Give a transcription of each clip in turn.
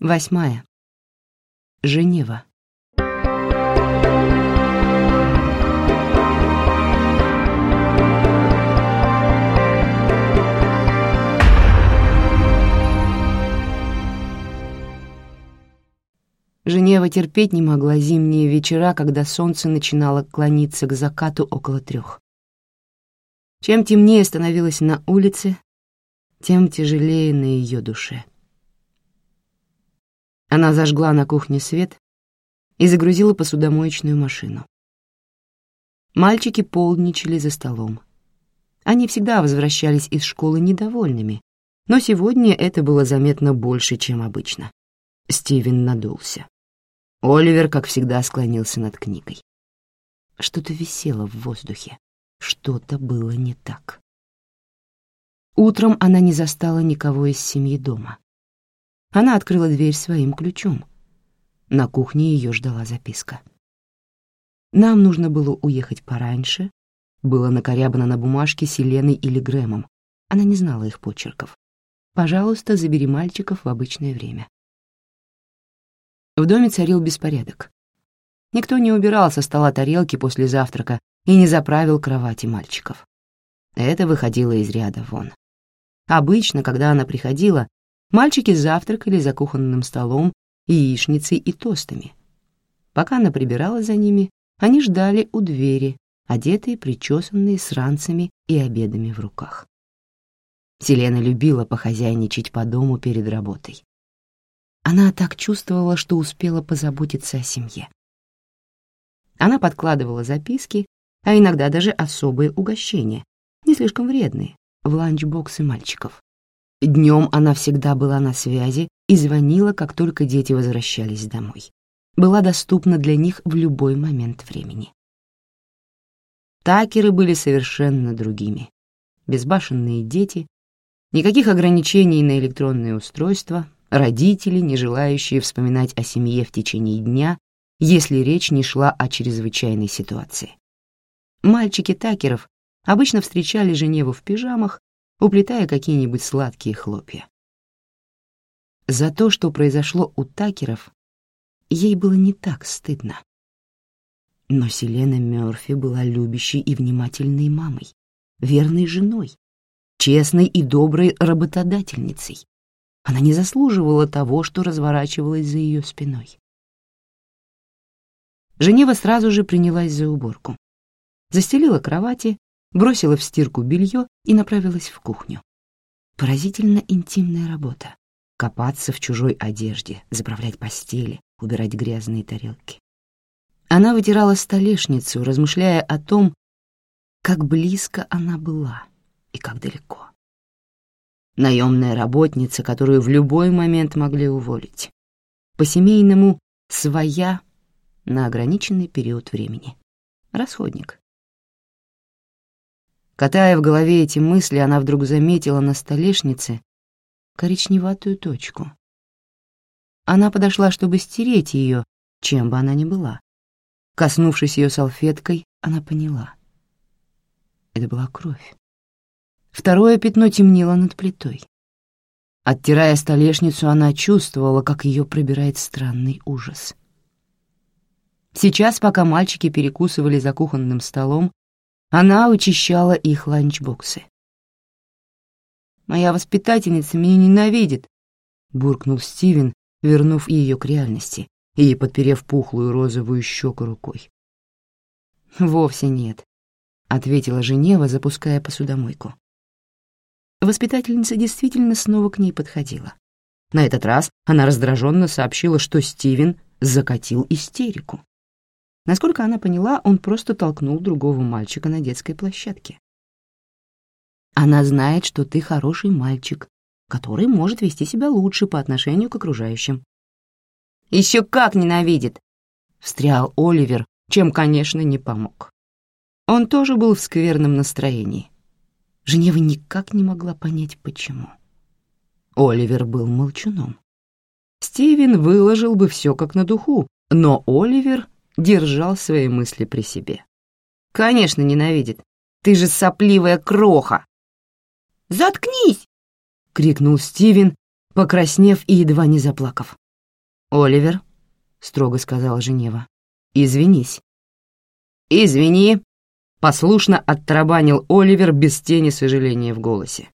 Восьмая. Женева. Женева терпеть не могла зимние вечера, когда солнце начинало клониться к закату около трех. Чем темнее становилось на улице, тем тяжелее на ее душе. Она зажгла на кухне свет и загрузила посудомоечную машину. Мальчики полдничали за столом. Они всегда возвращались из школы недовольными, но сегодня это было заметно больше, чем обычно. Стивен надулся. Оливер, как всегда, склонился над книгой. Что-то висело в воздухе, что-то было не так. Утром она не застала никого из семьи дома. Она открыла дверь своим ключом. На кухне ее ждала записка. Нам нужно было уехать пораньше. Было накорябано на бумажке Селеной или Грэмом. Она не знала их почерков. Пожалуйста, забери мальчиков в обычное время. В доме царил беспорядок. Никто не убирал со стола тарелки после завтрака и не заправил кровати мальчиков. Это выходило из ряда вон. Обычно, когда она приходила, Мальчики завтракали за кухонным столом яичницей и тостами. Пока она прибирала за ними, они ждали у двери, одетые, причесанные с ранцами и обедами в руках. Селена любила похозяйничать по дому перед работой. Она так чувствовала, что успела позаботиться о семье. Она подкладывала записки, а иногда даже особые угощения, не слишком вредные, в ланчбоксы мальчиков. Днем она всегда была на связи и звонила, как только дети возвращались домой. Была доступна для них в любой момент времени. Такеры были совершенно другими. Безбашенные дети, никаких ограничений на электронные устройства, родители, не желающие вспоминать о семье в течение дня, если речь не шла о чрезвычайной ситуации. Мальчики Такеров обычно встречали Женеву в пижамах уплетая какие-нибудь сладкие хлопья. За то, что произошло у Такеров, ей было не так стыдно. Но Селена Мёрфи была любящей и внимательной мамой, верной женой, честной и доброй работодательницей. Она не заслуживала того, что разворачивалось за ее спиной. Женева сразу же принялась за уборку. Застелила кровати, бросила в стирку белье и направилась в кухню. Поразительно интимная работа. Копаться в чужой одежде, заправлять постели, убирать грязные тарелки. Она вытирала столешницу, размышляя о том, как близко она была и как далеко. Наемная работница, которую в любой момент могли уволить. По-семейному своя на ограниченный период времени. Расходник. Катая в голове эти мысли, она вдруг заметила на столешнице коричневатую точку. Она подошла, чтобы стереть ее, чем бы она ни была. Коснувшись ее салфеткой, она поняла. Это была кровь. Второе пятно темнело над плитой. Оттирая столешницу, она чувствовала, как ее пробирает странный ужас. Сейчас, пока мальчики перекусывали за кухонным столом, она вычищала их ланчбоксы. «Моя воспитательница меня ненавидит», — буркнул Стивен, вернув ее к реальности и подперев пухлую розовую щеку рукой. «Вовсе нет», — ответила Женева, запуская посудомойку. Воспитательница действительно снова к ней подходила. На этот раз она раздраженно сообщила, что Стивен закатил истерику. Насколько она поняла, он просто толкнул другого мальчика на детской площадке. Она знает, что ты хороший мальчик, который может вести себя лучше по отношению к окружающим. «Еще как ненавидит!» — встрял Оливер, чем, конечно, не помог. Он тоже был в скверном настроении. Женева никак не могла понять, почему. Оливер был молчуном. Стивен выложил бы все как на духу, но Оливер держал свои мысли при себе. «Конечно, ненавидит. Ты же сопливая кроха!» «Заткнись!» — крикнул Стивен, покраснев и едва не заплакав. «Оливер», — строго сказала Женева, — «извинись». «Извини», — послушно оттарабанил Оливер без тени сожаления в голосе.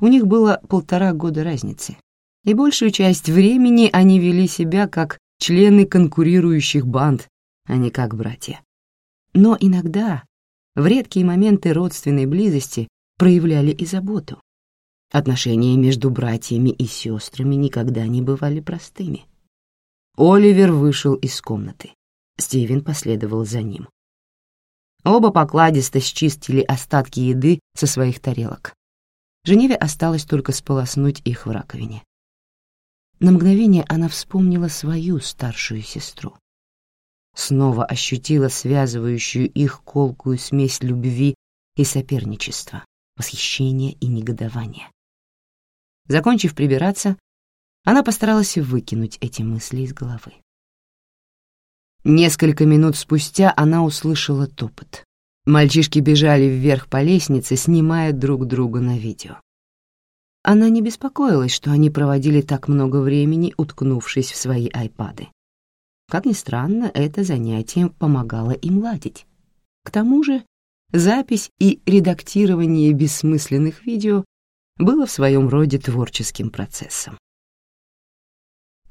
У них было полтора года разницы, и большую часть времени они вели себя как члены конкурирующих банд, а не как братья. Но иногда, в редкие моменты родственной близости, проявляли и заботу. Отношения между братьями и сестрами никогда не бывали простыми. Оливер вышел из комнаты. Стивен последовал за ним. Оба покладисто счистили остатки еды со своих тарелок. Женеве осталось только сполоснуть их в раковине. На мгновение она вспомнила свою старшую сестру. Снова ощутила связывающую их колкую смесь любви и соперничества, восхищения и негодования. Закончив прибираться, она постаралась выкинуть эти мысли из головы. Несколько минут спустя она услышала топот. Мальчишки бежали вверх по лестнице, снимая друг друга на видео. Она не беспокоилась, что они проводили так много времени, уткнувшись в свои айпады. Как ни странно, это занятие помогало им ладить. К тому же запись и редактирование бессмысленных видео было в своем роде творческим процессом.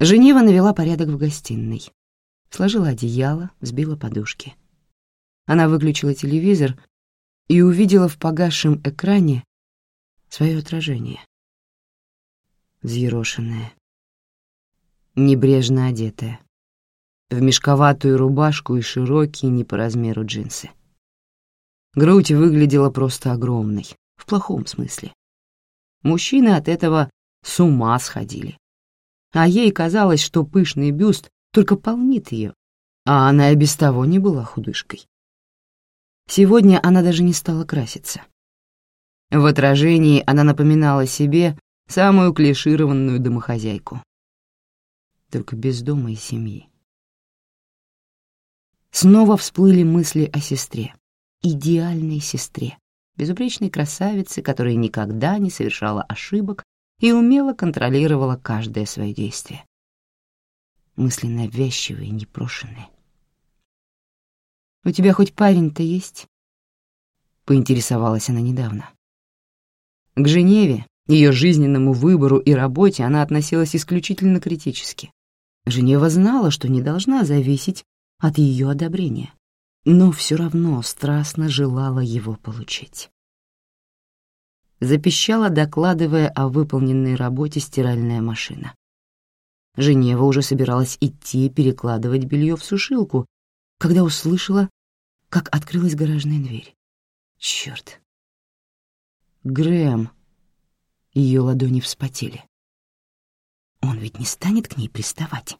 Женева навела порядок в гостиной, сложила одеяло, взбила подушки. Она выключила телевизор и увидела в погасшем экране свое отражение. Взъерошенное, небрежно одетое, в мешковатую рубашку и широкие не по размеру джинсы. Грудь выглядела просто огромной, в плохом смысле. Мужчины от этого с ума сходили. А ей казалось, что пышный бюст только полнит ее, а она и без того не была худышкой. Сегодня она даже не стала краситься. В отражении она напоминала себе самую клишированную домохозяйку. Только без дома и семьи. Снова всплыли мысли о сестре, идеальной сестре, безупречной красавице, которая никогда не совершала ошибок и умело контролировала каждое свое действие. Мысли навязчивые, непрошенные. «У тебя хоть парень-то есть?» — поинтересовалась она недавно. К Женеве, ее жизненному выбору и работе она относилась исключительно критически. Женева знала, что не должна зависеть от ее одобрения но все равно страстно желала его получить. Запищала, докладывая о выполненной работе стиральная машина. Женева уже собиралась идти перекладывать белье в сушилку, когда услышала, как открылась гаражная дверь. Черт! Грэм! Ее ладони вспотели. Он ведь не станет к ней приставать.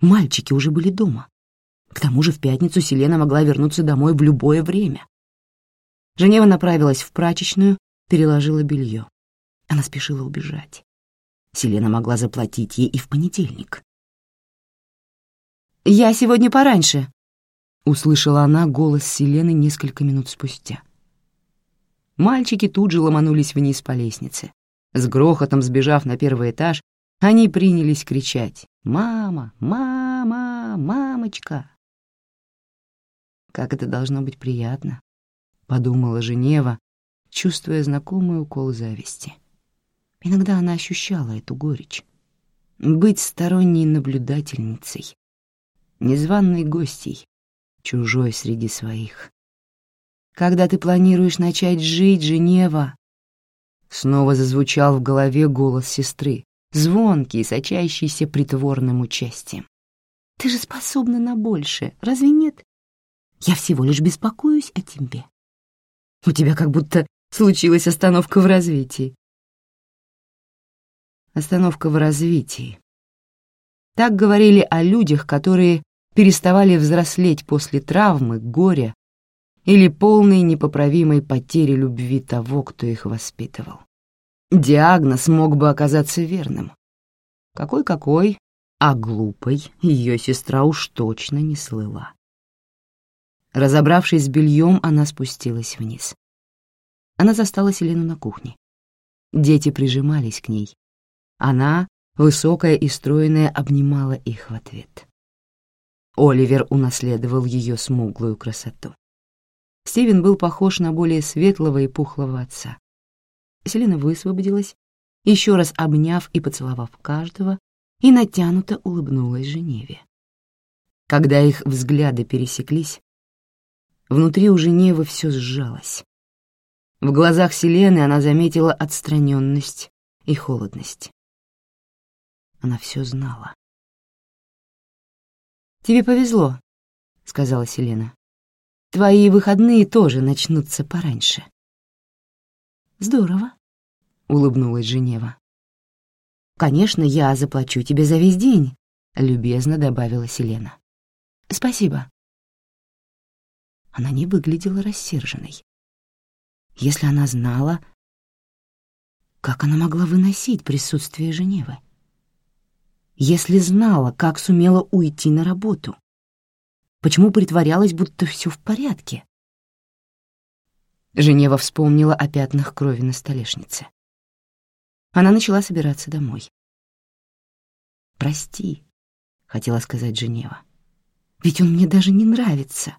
Мальчики уже были дома. К тому же в пятницу Селена могла вернуться домой в любое время. Женева направилась в прачечную, переложила белье. Она спешила убежать. Селена могла заплатить ей и в понедельник. «Я сегодня пораньше», — услышала она голос Селены несколько минут спустя. Мальчики тут же ломанулись вниз по лестнице. С грохотом сбежав на первый этаж, они принялись кричать «Мама! Мама! Мамочка!». Как это должно быть приятно, — подумала Женева, чувствуя знакомый укол зависти. Иногда она ощущала эту горечь. Быть сторонней наблюдательницей, незваной гостьей, чужой среди своих. Когда ты планируешь начать жить, Женева? Снова зазвучал в голове голос сестры, звонкий, сочащийся притворным участием. Ты же способна на большее, разве нет? Я всего лишь беспокоюсь о тебе. У тебя как будто случилась остановка в развитии. Остановка в развитии. Так говорили о людях, которые переставали взрослеть после травмы, горя или полной непоправимой потери любви того, кто их воспитывал. Диагноз мог бы оказаться верным. Какой-какой, а глупой ее сестра уж точно не слыла. Разобравшись с бельем, она спустилась вниз. Она застала Селену на кухне. Дети прижимались к ней. Она высокая и стройная, обнимала их в ответ. Оливер унаследовал ее смуглую красоту. Стивен был похож на более светлого и пухлого отца. Селена высвободилась, еще раз обняв и поцеловав каждого, и натянуто улыбнулась Женеве. Когда их взгляды пересеклись, внутри у Женевы все сжалось. В глазах Селены она заметила отстраненность и холодность. Она все знала. «Тебе повезло», — сказала Селена. «Твои выходные тоже начнутся пораньше». «Здорово», — улыбнулась Женева. «Конечно, я заплачу тебе за весь день», — любезно добавила Селена. «Спасибо». Она не выглядела рассерженной. Если она знала, как она могла выносить присутствие Женевы? Если знала, как сумела уйти на работу? Почему притворялась, будто все в порядке? Женева вспомнила о пятнах крови на столешнице. Она начала собираться домой. «Прости», — хотела сказать Женева. «Ведь он мне даже не нравится.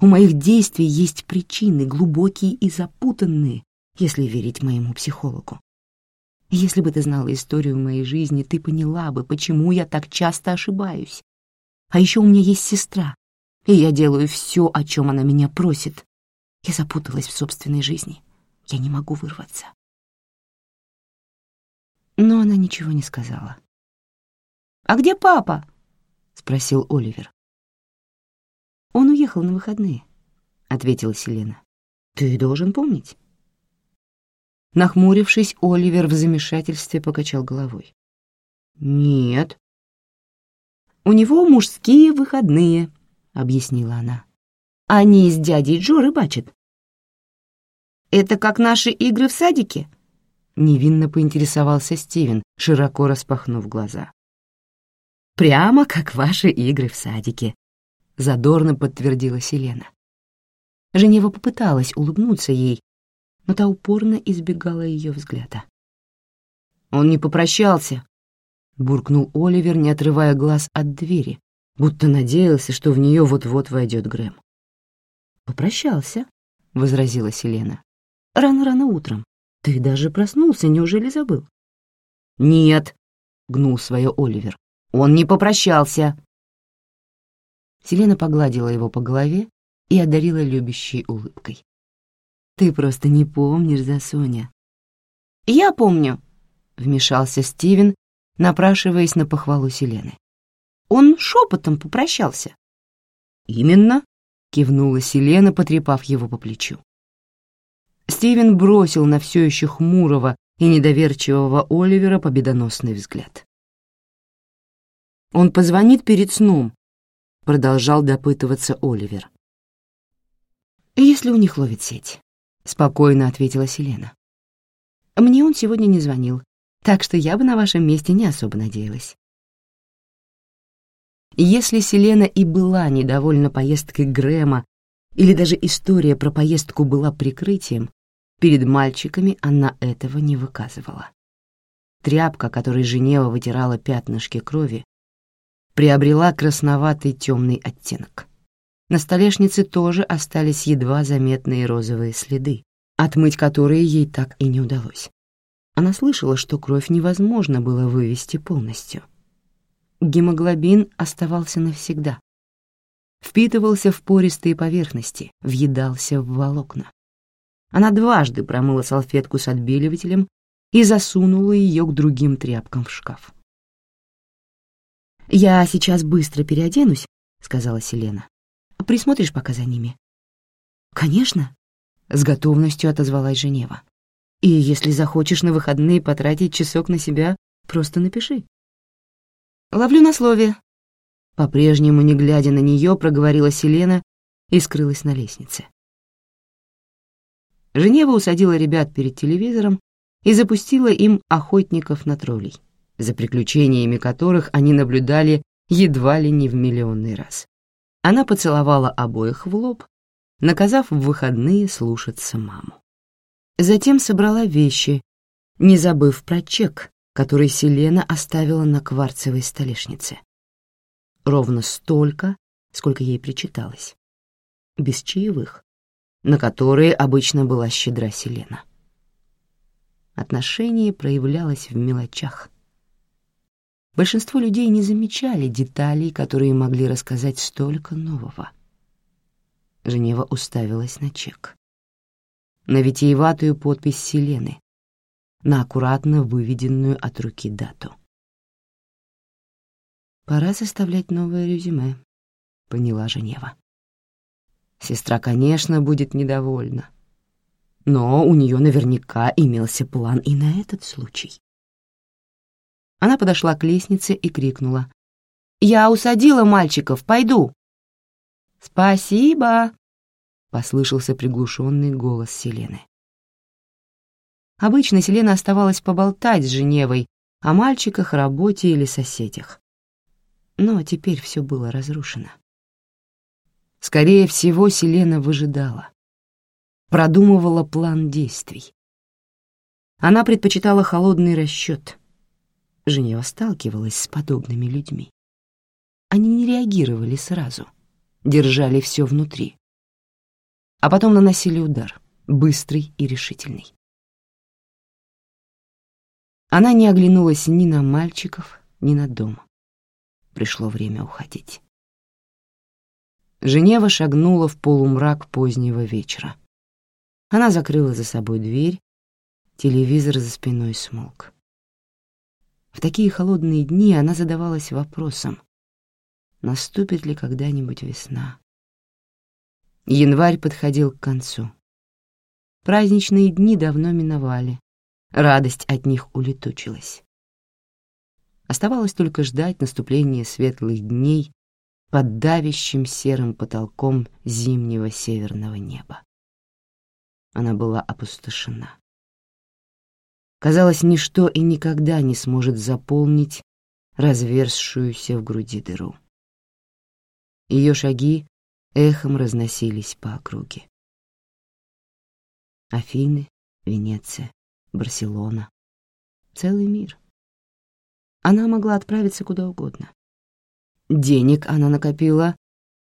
У моих действий есть причины, глубокие и запутанные, если верить моему психологу. Если бы ты знала историю моей жизни, ты поняла бы, почему я так часто ошибаюсь. А еще у меня есть сестра, и я делаю все, о чем она меня просит. Я запуталась в собственной жизни. Я не могу вырваться. Но она ничего не сказала. «А где папа?» — спросил Оливер. «Он уехал на выходные», — ответила Селена. «Ты должен помнить». Нахмурившись, Оливер в замешательстве покачал головой. «Нет». «У него мужские выходные», — объяснила она. «Они с дядей Джо рыбачат». «Это как наши игры в садике?» Невинно поинтересовался Стивен, широко распахнув глаза. «Прямо как ваши игры в садике», — задорно подтвердила Селена. Женева попыталась улыбнуться ей, но та упорно избегала ее взгляда. «Он не попрощался», — буркнул Оливер, не отрывая глаз от двери, будто надеялся, что в нее вот-вот войдет Грэм. «Попрощался», — возразила Селена. «Рано-рано утром. Ты даже проснулся, неужели забыл?» «Нет», — гнул свое Оливер. «Он не попрощался». Селена погладила его по голове и одарила любящей улыбкой. «Ты просто не помнишь за Соня». «Я помню», — вмешался Стивен, напрашиваясь на похвалу Селены. «Он шепотом попрощался». «Именно», — кивнула Селена, потрепав его по плечу. Стивен бросил на все еще хмурого и недоверчивого Оливера победоносный взгляд. «Он позвонит перед сном», — продолжал допытываться Оливер. «Если у них ловит сеть», — спокойно ответила Селена. «Мне он сегодня не звонил, так что я бы на вашем месте не особо надеялась». Если Селена и была недовольна поездкой Грэма, или даже история про поездку была прикрытием, перед мальчиками она этого не выказывала. Тряпка, которой Женева вытирала пятнышки крови, приобрела красноватый темный оттенок. На столешнице тоже остались едва заметные розовые следы, отмыть которые ей так и не удалось. Она слышала, что кровь невозможно было вывести полностью. Гемоглобин оставался навсегда. Впитывался в пористые поверхности, въедался в волокна. Она дважды промыла салфетку с отбеливателем и засунула ее к другим тряпкам в шкаф. «Я сейчас быстро переоденусь», — сказала Селена. «Присмотришь пока за ними?» «Конечно», — с готовностью отозвалась Женева. «И если захочешь на выходные потратить часок на себя, просто напиши». «Ловлю на слове». По-прежнему, не глядя на нее, проговорила Селена и скрылась на лестнице. Женева усадила ребят перед телевизором и запустила им охотников на троллей за приключениями которых они наблюдали едва ли не в миллионный раз. Она поцеловала обоих в лоб, наказав в выходные слушаться маму. Затем собрала вещи, не забыв про чек, который Селена оставила на кварцевой столешнице. Ровно столько, сколько ей причиталось. Без чаевых, на которые обычно была щедра Селена. Отношение проявлялось в мелочах. Большинство людей не замечали деталей, которые могли рассказать столько нового. Женева уставилась на чек. На витиеватую подпись Селены, на аккуратно выведенную от руки дату. «Пора составлять новое резюме», — поняла Женева. Сестра, конечно, будет недовольна. Но у нее наверняка имелся план и на этот случай. Она подошла к лестнице и крикнула. «Я усадила мальчиков, пойду!» «Спасибо!» — послышался приглушенный голос Селены. Обычно Селена оставалась поболтать с Женевой о мальчиках, работе или соседях. Но теперь все было разрушено. Скорее всего, Селена выжидала, продумывала план действий. Она предпочитала холодный расчет — Женева сталкивалась с подобными людьми. Они не реагировали сразу, держали все внутри. А потом наносили удар, быстрый и решительный. Она не оглянулась ни на мальчиков, ни на дом. Пришло время уходить. Женева шагнула в полумрак позднего вечера. Она закрыла за собой дверь, телевизор за спиной смолк. В такие холодные дни она задавалась вопросом, наступит ли когда-нибудь весна. Январь подходил к концу. Праздничные дни давно миновали, радость от них улетучилась. Оставалось только ждать наступления светлых дней под давящим серым потолком зимнего северного неба. Она была опустошена. Казалось, ничто и никогда не сможет заполнить разверзшуюся в груди дыру. Ее шаги эхом разносились по округе. Афины, Венеция, Барселона. Целый мир. Она могла отправиться куда угодно. Денег она накопила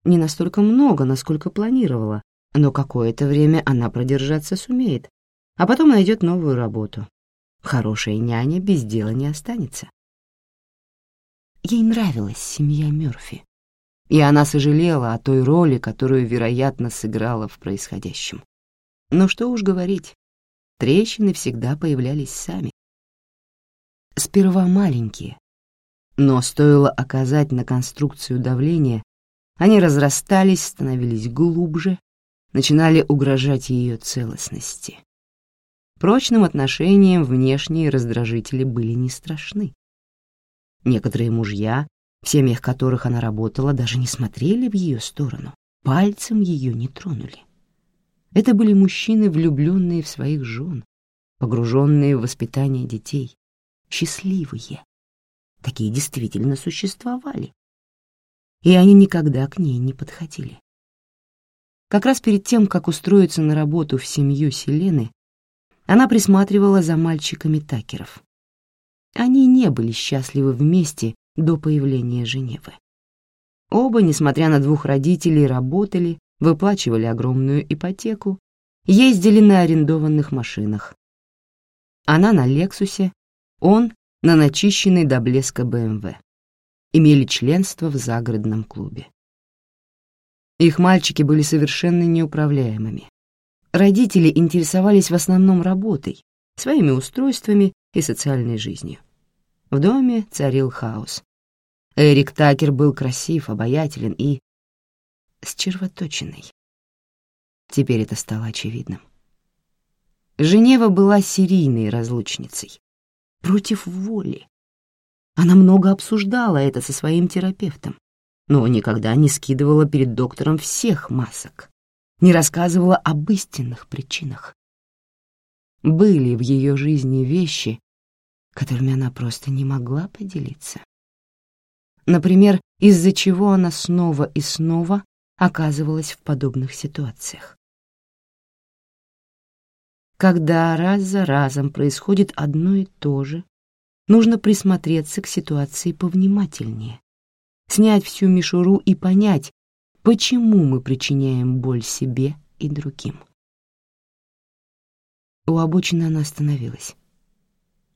не настолько много, насколько планировала, но какое-то время она продержаться сумеет, а потом найдет новую работу, Хорошая няня без дела не останется. Ей нравилась семья Мёрфи, и она сожалела о той роли, которую, вероятно, сыграла в происходящем. Но что уж говорить, трещины всегда появлялись сами. Сперва маленькие, но стоило оказать на конструкцию давление, они разрастались, становились глубже, начинали угрожать ее целостности. Прочным отношениям внешние раздражители были не страшны. Некоторые мужья, в семьях которых она работала, даже не смотрели в ее сторону, пальцем ее не тронули. Это были мужчины, влюбленные в своих жен, погруженные в воспитание детей, счастливые. Такие действительно существовали. И они никогда к ней не подходили. Как раз перед тем, как устроиться на работу в семью Селены, она присматривала за мальчиками Такеров. Они не были счастливы вместе до появления Женевы. Оба, несмотря на двух родителей, работали, выплачивали огромную ипотеку, ездили на арендованных машинах. Она на «Лексусе», он на начищенной до блеска БМВ. Имели членство в загородном клубе. Их мальчики были совершенно неуправляемыми. Родители интересовались в основном работой, своими устройствами и социальной жизнью. В доме царил хаос. Эрик Такер был красив, обаятелен и с червоточиной. Теперь это стало очевидным. Женева была серийной разлучницей, против воли. Она много обсуждала это со своим терапевтом, но никогда не скидывала перед доктором всех масок не рассказывала об истинных причинах. Были в ее жизни вещи, которыми она просто не могла поделиться. Например, из-за чего она снова и снова оказывалась в подобных ситуациях. Когда раз за разом происходит одно и то же, нужно присмотреться к ситуации повнимательнее, снять всю мишуру и понять, почему мы причиняем боль себе и другим. У обочины она остановилась.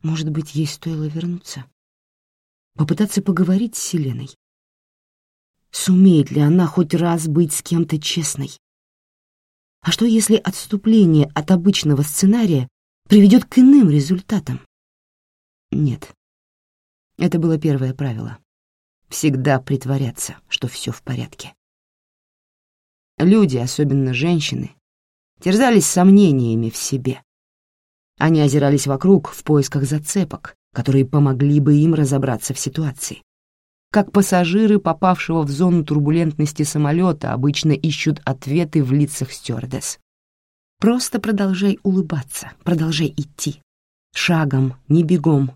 Может быть, ей стоило вернуться? Попытаться поговорить с Селеной? Сумеет ли она хоть раз быть с кем-то честной? А что, если отступление от обычного сценария приведет к иным результатам? Нет. Это было первое правило. Всегда притворяться, что все в порядке. Люди, особенно женщины, терзались сомнениями в себе. Они озирались вокруг в поисках зацепок, которые помогли бы им разобраться в ситуации. Как пассажиры, попавшего в зону турбулентности самолета, обычно ищут ответы в лицах стюардесс. Просто продолжай улыбаться, продолжай идти. Шагом, не бегом.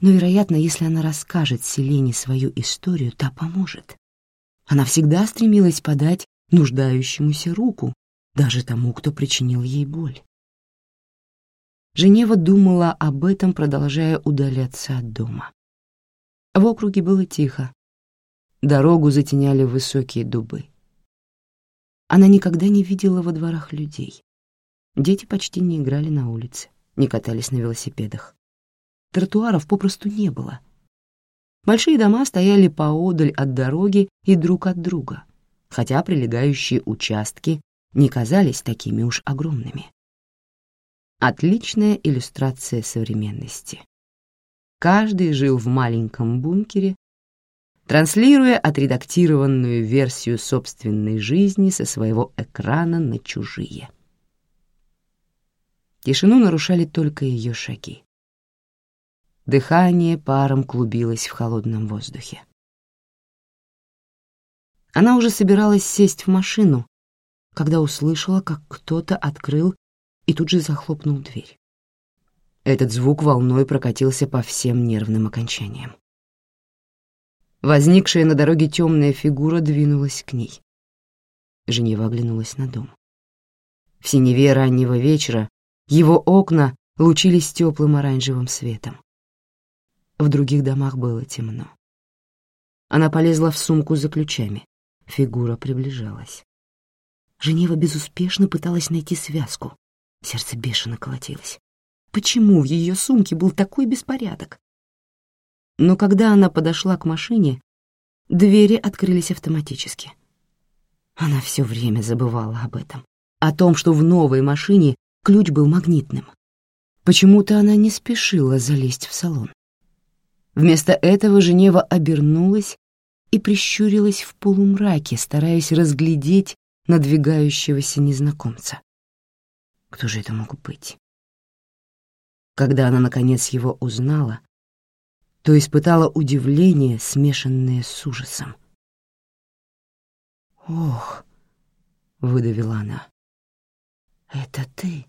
Но, вероятно, если она расскажет Селене свою историю, та поможет. Она всегда стремилась подать нуждающемуся руку, даже тому, кто причинил ей боль. Женева думала об этом, продолжая удаляться от дома. В округе было тихо. Дорогу затеняли высокие дубы. Она никогда не видела во дворах людей. Дети почти не играли на улице, не катались на велосипедах. Тротуаров попросту не было. Большие дома стояли поодаль от дороги и друг от друга, хотя прилегающие участки не казались такими уж огромными. Отличная иллюстрация современности. Каждый жил в маленьком бункере, транслируя отредактированную версию собственной жизни со своего экрана на чужие. Тишину нарушали только ее шаги. Дыхание паром клубилось в холодном воздухе. Она уже собиралась сесть в машину, когда услышала, как кто-то открыл и тут же захлопнул дверь. Этот звук волной прокатился по всем нервным окончаниям. Возникшая на дороге темная фигура двинулась к ней. Женева оглянулась на дом. В синеве раннего вечера его окна лучились теплым оранжевым светом. В других домах было темно. Она полезла в сумку за ключами. Фигура приближалась. Женева безуспешно пыталась найти связку. Сердце бешено колотилось. Почему в ее сумке был такой беспорядок? Но когда она подошла к машине, двери открылись автоматически. Она все время забывала об этом, о том, что в новой машине ключ был магнитным. Почему-то она не спешила залезть в салон. Вместо этого Женева обернулась и прищурилась в полумраке, стараясь разглядеть надвигающегося незнакомца. Кто же это мог быть? Когда она, наконец, его узнала, то испытала удивление, смешанное с ужасом. «Ох!» — выдавила она. «Это ты?»